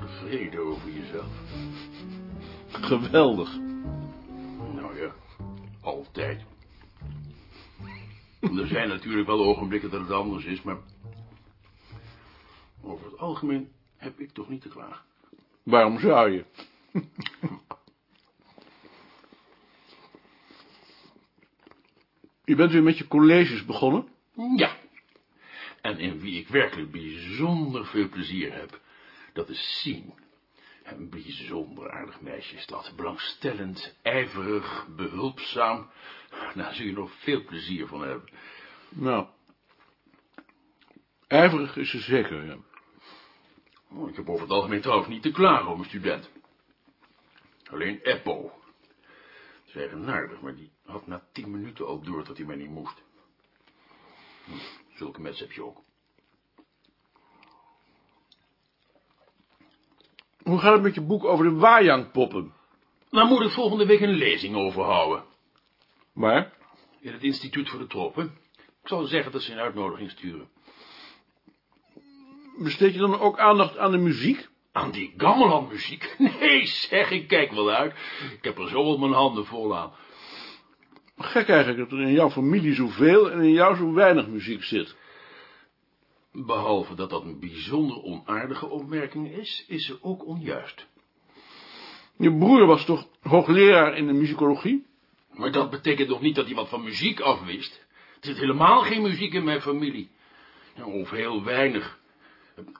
tevreden over jezelf? Geweldig. Nou ja, altijd. Er zijn natuurlijk wel ogenblikken dat het anders is, maar... over het algemeen heb ik toch niet te klagen. Waarom zou je? je bent weer met je colleges begonnen? Ja. En in wie ik werkelijk bijzonder veel plezier heb dat is Sien. Een bijzonder aardig meisje is dat. Belangstellend, ijverig, behulpzaam. Daar zul je nog veel plezier van hebben. Nou, ijverig is ze zeker, ja. Oh, ik heb over het algemeen trouwens niet te klagen om een student. Alleen Eppo. Dat is eigenaardig, maar die had na tien minuten al door dat hij mij niet moest. Hm, zulke mensen heb je ook. Hoe gaat het met je boek over de Wajang-poppen? Daar moet ik volgende week een lezing over houden. Waar? In het instituut voor de tropen. Ik zal zeggen dat ze een uitnodiging sturen. Besteed je dan ook aandacht aan de muziek? Aan die gamelan-muziek? Nee, zeg, ik kijk wel uit. Ik heb er zo op mijn handen vol aan. Gek eigenlijk dat er in jouw familie zoveel en in jou zo weinig muziek zit. Behalve dat dat een bijzonder onaardige opmerking is, is ze ook onjuist. Je broer was toch hoogleraar in de muzikologie? Maar dat betekent nog niet dat iemand van muziek afwist. Er zit helemaal geen muziek in mijn familie. Of heel weinig.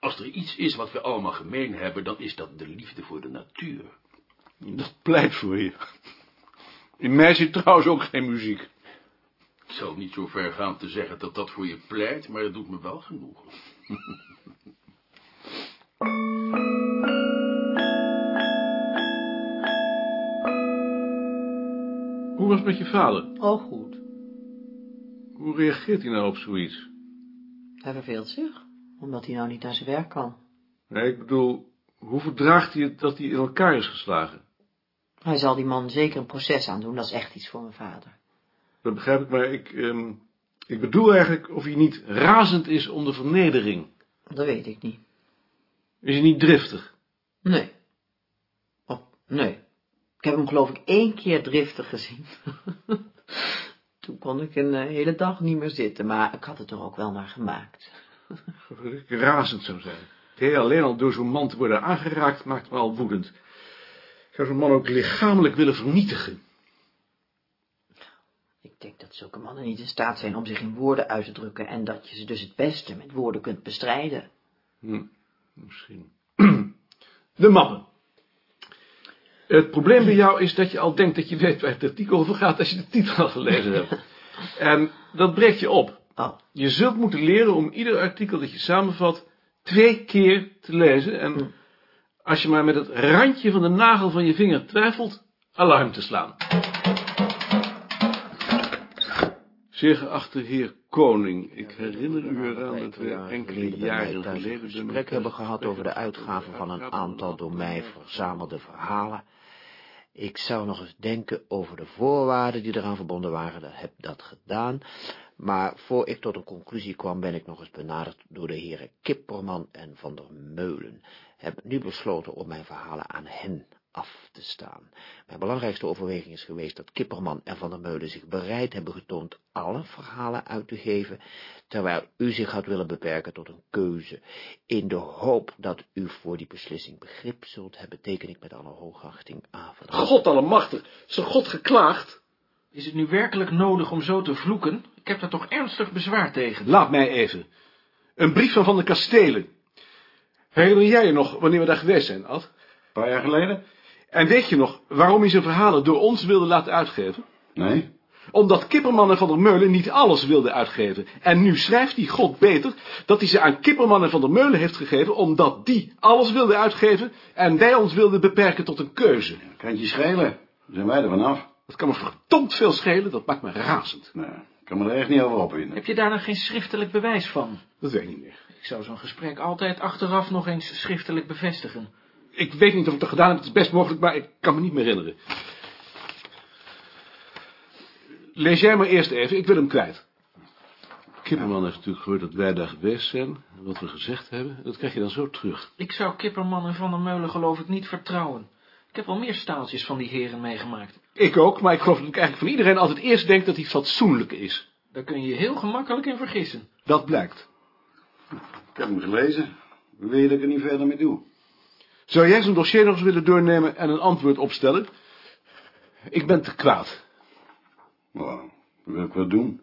Als er iets is wat we allemaal gemeen hebben, dan is dat de liefde voor de natuur. Dat pleit voor je. In mij zit trouwens ook geen muziek. Ik zal niet zo ver gaan te zeggen dat dat voor je pleit, maar het doet me wel genoeg. Hoe was het met je vader? Oh, goed. Hoe reageert hij nou op zoiets? Hij verveelt zich, omdat hij nou niet naar zijn werk kan. Nee, ik bedoel, hoe verdraagt hij het dat hij in elkaar is geslagen? Hij zal die man zeker een proces aandoen, dat is echt iets voor mijn vader. Dat begrijp ik, maar ik, ehm, ik bedoel eigenlijk of hij niet razend is om de vernedering. Dat weet ik niet. Is hij niet driftig? Nee. Oh, nee. Ik heb hem geloof ik één keer driftig gezien. Toen kon ik een eh, hele dag niet meer zitten, maar ik had het er ook wel naar gemaakt. Dat ik razend zou zijn. Heel alleen al door zo'n man te worden aangeraakt maakt me al woedend. Ik zou zo'n man ook lichamelijk willen vernietigen. Ik denk dat zulke mannen niet in staat zijn om zich in woorden uit te drukken en dat je ze dus het beste met woorden kunt bestrijden. Hm, misschien. De mappen. Het probleem bij jou is dat je al denkt dat je weet waar het artikel over gaat als je de titel al gelezen hebt. En dat breekt je op. Oh, Je zult moeten leren om ieder artikel dat je samenvat twee keer te lezen en als je maar met het randje van de nagel van je vinger twijfelt, alarm te slaan. Zeer geachte heer Koning, ik herinner u eraan dat we enkele jaren geleden... een gesprek hebben gehad over de uitgave van een aantal door mij verzamelde verhalen. Ik zou nog eens denken over de voorwaarden die eraan verbonden waren, dat heb dat gedaan. Maar voor ik tot een conclusie kwam, ben ik nog eens benaderd door de heren Kipperman en Van der Meulen. Heb nu besloten om mijn verhalen aan hen af te staan. Mijn belangrijkste overweging is geweest dat Kipperman en Van der Meulen zich bereid hebben getoond alle verhalen uit te geven, terwijl u zich had willen beperken tot een keuze. In de hoop dat u voor die beslissing begrip zult hebben, teken ik met alle hoogachting aan. God allemachtig, is er God geklaagd? Is het nu werkelijk nodig om zo te vloeken? Ik heb daar toch ernstig bezwaar tegen. Laat mij even. Een brief van Van de Kastelen. Herinner jij je nog wanneer we daar geweest zijn, Ad? Een paar jaar geleden? En weet je nog waarom hij zijn verhalen door ons wilde laten uitgeven? Nee. Omdat Kipperman en Van der Meulen niet alles wilden uitgeven. En nu schrijft hij God beter dat hij ze aan Kipperman en Van der Meulen heeft gegeven, omdat die alles wilden uitgeven en wij ons wilden beperken tot een keuze. Kan het je schelen? Dan zijn wij er vanaf. Dat kan me verdomd veel schelen, dat maakt me razend. Nou, ik kan me er echt niet over opwinden. Heb je daar dan geen schriftelijk bewijs van? Dat weet ik niet meer. Ik zou zo'n gesprek altijd achteraf nog eens schriftelijk bevestigen. Ik weet niet of ik dat gedaan heb, het is best mogelijk, maar ik kan me niet meer herinneren. Lees jij maar eerst even, ik wil hem kwijt. Kipperman heeft natuurlijk gehoord dat wij daar geweest zijn, en wat we gezegd hebben. Dat krijg je dan zo terug. Ik zou Kipperman en Van der Meulen geloof ik niet vertrouwen. Ik heb wel meer staaltjes van die heren meegemaakt. Ik ook, maar ik geloof dat ik eigenlijk van iedereen altijd eerst denk dat hij fatsoenlijk is. Daar kun je je heel gemakkelijk in vergissen. Dat blijkt. Ik heb hem gelezen. Wil je dat ik er niet verder mee doe? Zou jij zijn dossier nog eens willen doornemen en een antwoord opstellen? Ik ben te kwaad. Nou, dat wil ik wel doen.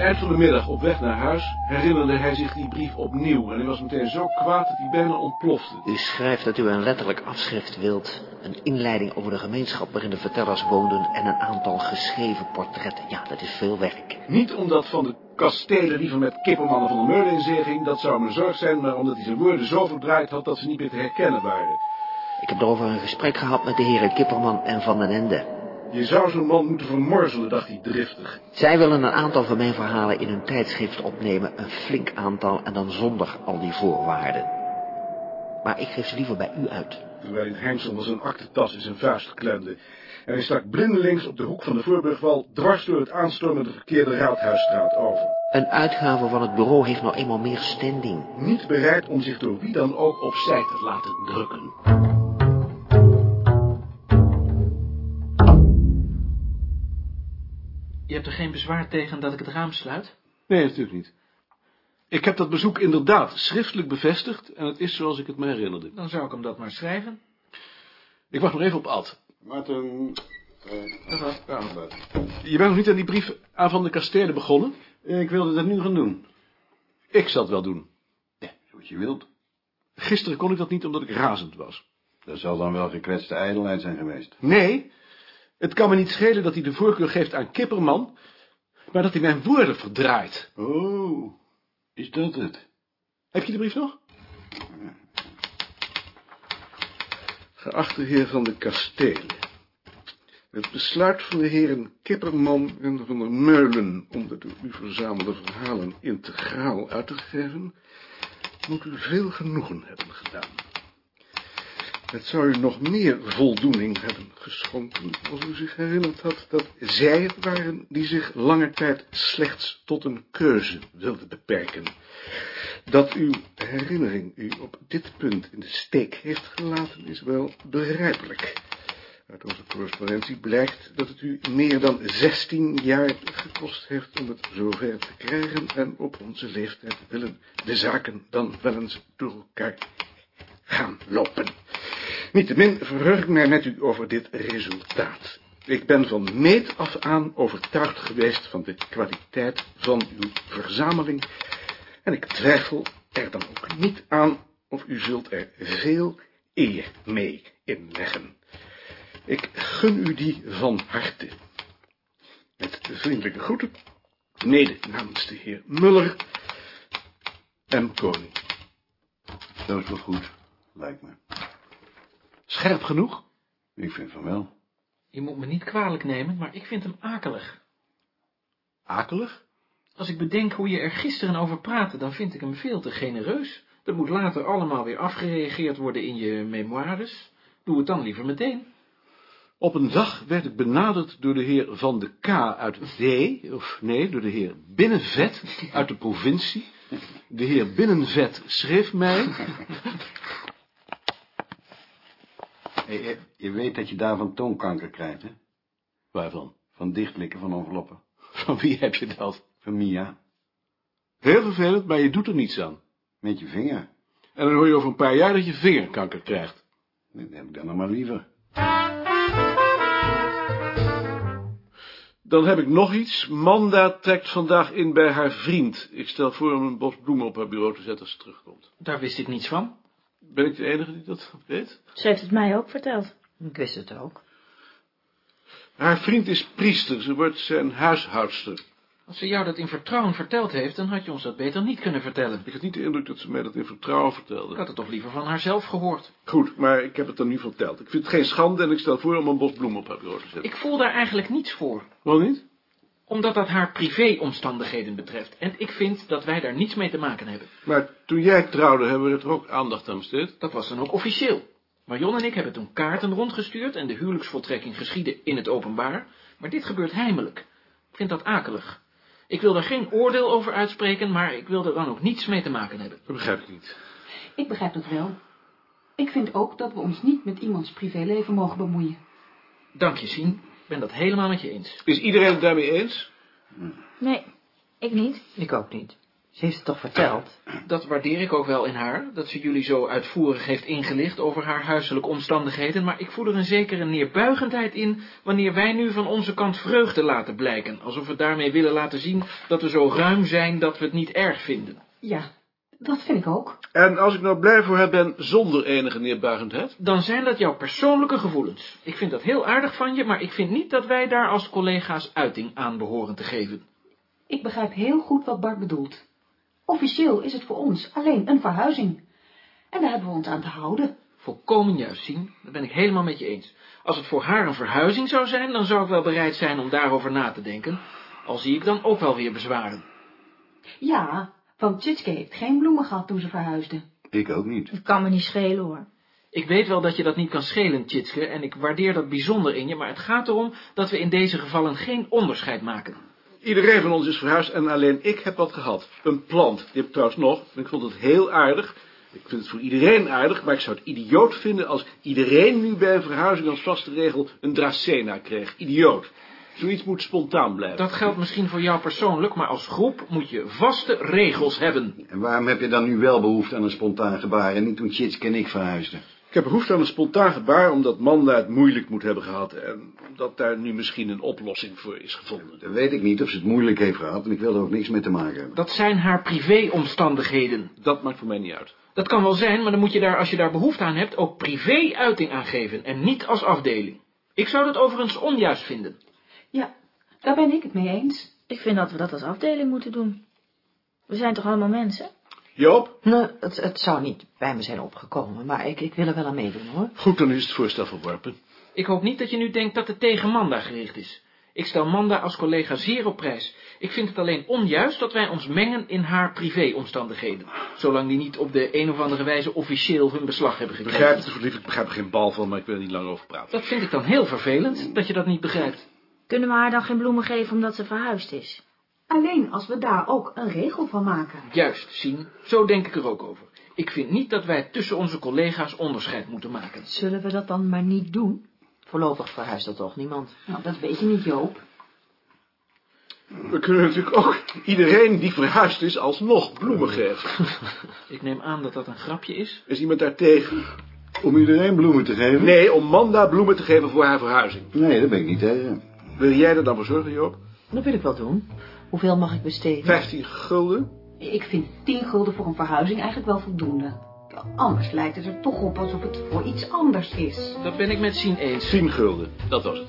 Eind van de middag op weg naar huis herinnerde hij zich die brief opnieuw en hij was meteen zo kwaad dat hij bijna ontplofte. U schrijft dat u een letterlijk afschrift wilt, een inleiding over de gemeenschap waarin de vertellers woonden en een aantal geschreven portretten. Ja, dat is veel werk. Niet omdat van de kastelen liever met kippermannen van de Meulen in zee ging, dat zou mijn zorg zijn, maar omdat hij zijn woorden zo verdraaid had dat ze niet meer te herkennen waren. Ik heb erover een gesprek gehad met de heren Kipperman en Van den Ende. Je zou zo'n man moeten vermorzelen, dacht hij driftig. Zij willen een aantal van mijn verhalen in hun tijdschrift opnemen, een flink aantal en dan zonder al die voorwaarden. Maar ik geef ze liever bij u uit. Terwijl het van zijn aktentas in zijn vuist klemde. En hij stak blindelings op de hoek van de Voorburgwal dwars door het aanstormende verkeerde Raadhuisstraat over. Een uitgave van het bureau heeft nou eenmaal meer standing. Niet bereid om zich door wie dan ook opzij te laten drukken. Je hebt er geen bezwaar tegen dat ik het raam sluit? Nee, natuurlijk niet. Ik heb dat bezoek inderdaad schriftelijk bevestigd en het is zoals ik het me herinnerde. Dan zou ik hem dat maar schrijven. Ik wacht nog even op Ad. Maarten... Ja, buiten. Je bent nog niet aan die brief aan Van de Kastelen begonnen? Ik wilde dat nu gaan doen. Ik zal het wel doen. Ja, zoals je wilt. Gisteren kon ik dat niet omdat ik razend was. Dat zal dan wel gekwetste ijdelheid zijn geweest. Nee, het kan me niet schelen dat hij de voorkeur geeft aan Kipperman, maar dat hij mijn woorden verdraait. Oh, is dat het? Heb je de brief nog? Geachte heer van de Kastelen. Het besluit van de heren Kipperman en van der Meulen om de door u verzamelde verhalen integraal uit te geven, moet u veel genoegen hebben gedaan. Het zou u nog meer voldoening hebben geschonken als u zich herinnerd had dat zij het waren die zich lange tijd slechts tot een keuze wilden beperken. Dat uw herinnering u op dit punt in de steek heeft gelaten is wel begrijpelijk. Uit onze correspondentie blijkt dat het u meer dan 16 jaar gekost heeft om het zover te krijgen en op onze leeftijd willen de zaken dan wel eens door elkaar gaan lopen. Niettemin verheug ik mij met u over dit resultaat. Ik ben van meet af aan overtuigd geweest van de kwaliteit van uw verzameling en ik twijfel er dan ook niet aan of u zult er veel eer mee inleggen. Ik gun u die van harte. Met vriendelijke groeten, mede namens de heer Muller en Koning. Dat is wel goed, lijkt me. Scherp genoeg? Ik vind van wel. Je moet me niet kwalijk nemen, maar ik vind hem akelig. Akelig? Als ik bedenk hoe je er gisteren over praatte, dan vind ik hem veel te genereus. Dat moet later allemaal weer afgereageerd worden in je memoires. Doe het dan liever meteen. Op een dag werd ik benaderd door de heer Van de K. uit D, of nee, door de heer Binnenvet uit de provincie. De heer Binnenvet schreef mij... Hey, je, je weet dat je daarvan toonkanker krijgt, hè? Waarvan? Van dichtlikken van enveloppen. Van wie heb je dat? Van Mia. Heel vervelend, maar je doet er niets aan. Met je vinger. En dan hoor je over een paar jaar dat je vingerkanker krijgt. Dat heb ik dan nog maar liever. Dan heb ik nog iets. Manda trekt vandaag in bij haar vriend. Ik stel voor om een bos bloemen op haar bureau te zetten als ze terugkomt. Daar wist ik niets van. Ben ik de enige die dat weet? Ze heeft het mij ook verteld. Ik wist het ook. Haar vriend is priester. Ze wordt zijn huishoudster. Als ze jou dat in vertrouwen verteld heeft, dan had je ons dat beter niet kunnen vertellen. Ik had niet de indruk dat ze mij dat in vertrouwen Ik vertelde. had het toch liever van haarzelf gehoord. Goed, maar ik heb het dan nu verteld. Ik vind het geen schande en ik stel voor om een bos bloemen op haar bureau te zetten. Ik voel daar eigenlijk niets voor. Waarom niet? Omdat dat haar privéomstandigheden betreft. En ik vind dat wij daar niets mee te maken hebben. Maar toen jij trouwde, hebben we er toch ook aandacht aan besteed? Dat was dan ook officieel. Marion en ik hebben toen kaarten rondgestuurd en de huwelijksvoltrekking geschiedde in het openbaar. Maar dit gebeurt heimelijk. Ik vind dat akelig. Ik wil daar geen oordeel over uitspreken, maar ik wil er dan ook niets mee te maken hebben. Dat begrijp ik niet. Ik begrijp het wel. Ik vind ook dat we ons niet met iemands privéleven mogen bemoeien. Dank je, Sien. Ik ben dat helemaal met je eens. Is iedereen het daarmee eens? Nee, ik niet. Ik ook niet. Ze heeft het toch verteld? Dat waardeer ik ook wel in haar, dat ze jullie zo uitvoerig heeft ingelicht over haar huiselijke omstandigheden, maar ik voel er een zekere neerbuigendheid in wanneer wij nu van onze kant vreugde laten blijken, alsof we daarmee willen laten zien dat we zo ruim zijn dat we het niet erg vinden. Ja, dat vind ik ook. En als ik nou blij voor haar ben zonder enige neerbuigendheid? Dan zijn dat jouw persoonlijke gevoelens. Ik vind dat heel aardig van je, maar ik vind niet dat wij daar als collega's uiting aan behoren te geven. Ik begrijp heel goed wat Bart bedoelt. Officieel is het voor ons alleen een verhuizing. En daar hebben we ons aan te houden. Volkomen juist, zien. Dat ben ik helemaal met je eens. Als het voor haar een verhuizing zou zijn, dan zou ik wel bereid zijn om daarover na te denken. Al zie ik dan ook wel weer bezwaren. Ja, want Tjitske heeft geen bloemen gehad toen ze verhuisde. Ik ook niet. Het kan me niet schelen hoor. Ik weet wel dat je dat niet kan schelen, Tjitske, en ik waardeer dat bijzonder in je, maar het gaat erom dat we in deze gevallen geen onderscheid maken. Iedereen van ons is verhuisd en alleen ik heb wat gehad. Een plant. Die heb ik trouwens nog. En ik vond het heel aardig. Ik vind het voor iedereen aardig, maar ik zou het idioot vinden als iedereen nu bij een verhuizing als vaste regel een dracena kreeg. Idioot. Zoiets moet spontaan blijven. Dat geldt misschien voor jou persoonlijk, maar als groep moet je vaste regels hebben. En waarom heb je dan nu wel behoefte aan een spontaan gebaar en niet toen Tjitske en ik verhuisden? Ik heb behoefte aan een spontaan gebaar omdat Manda het moeilijk moet hebben gehad. En omdat daar nu misschien een oplossing voor is gevonden. Dan weet ik niet of ze het moeilijk heeft gehad en ik wil er ook niks mee te maken hebben. Dat zijn haar privéomstandigheden. Dat maakt voor mij niet uit. Dat kan wel zijn, maar dan moet je daar, als je daar behoefte aan hebt, ook privé-uiting aan geven en niet als afdeling. Ik zou dat overigens onjuist vinden. Ja, daar ben ik het mee eens. Ik vind dat we dat als afdeling moeten doen. We zijn toch allemaal mensen? Joop? Nee, het, het zou niet bij me zijn opgekomen, maar ik, ik wil er wel aan meedoen, hoor. Goed, dan is het voorstel verworpen. Ik hoop niet dat je nu denkt dat het tegen Manda gericht is. Ik stel Manda als collega zeer op prijs. Ik vind het alleen onjuist dat wij ons mengen in haar privéomstandigheden. Zolang die niet op de een of andere wijze officieel hun beslag hebben gekregen. begrijp het, lief, ik begrijp er geen bal van, maar ik wil er niet langer over praten. Dat vind ik dan heel vervelend, dat je dat niet begrijpt. Kunnen we haar dan geen bloemen geven omdat ze verhuisd is? Alleen als we daar ook een regel van maken. Juist, zien. Zo denk ik er ook over. Ik vind niet dat wij tussen onze collega's onderscheid moeten maken. Zullen we dat dan maar niet doen? Voorlopig verhuist er toch niemand. Nou, dat weet je niet, Joop. We kunnen natuurlijk ook iedereen die verhuisd is alsnog bloemen geven. Ik neem aan dat dat een grapje is. Is iemand daar tegen? Om iedereen bloemen te geven? Nee, om Manda bloemen te geven voor haar verhuizing. Nee, daar ben ik niet tegen. Wil jij er dan voor zorgen, Joop? Dat wil ik wel doen. Hoeveel mag ik besteden? 15 gulden? Ik vind 10 gulden voor een verhuizing eigenlijk wel voldoende. Anders lijkt het er toch op alsof het voor iets anders is. Dat ben ik met Sien eens. 10 gulden, dat was het.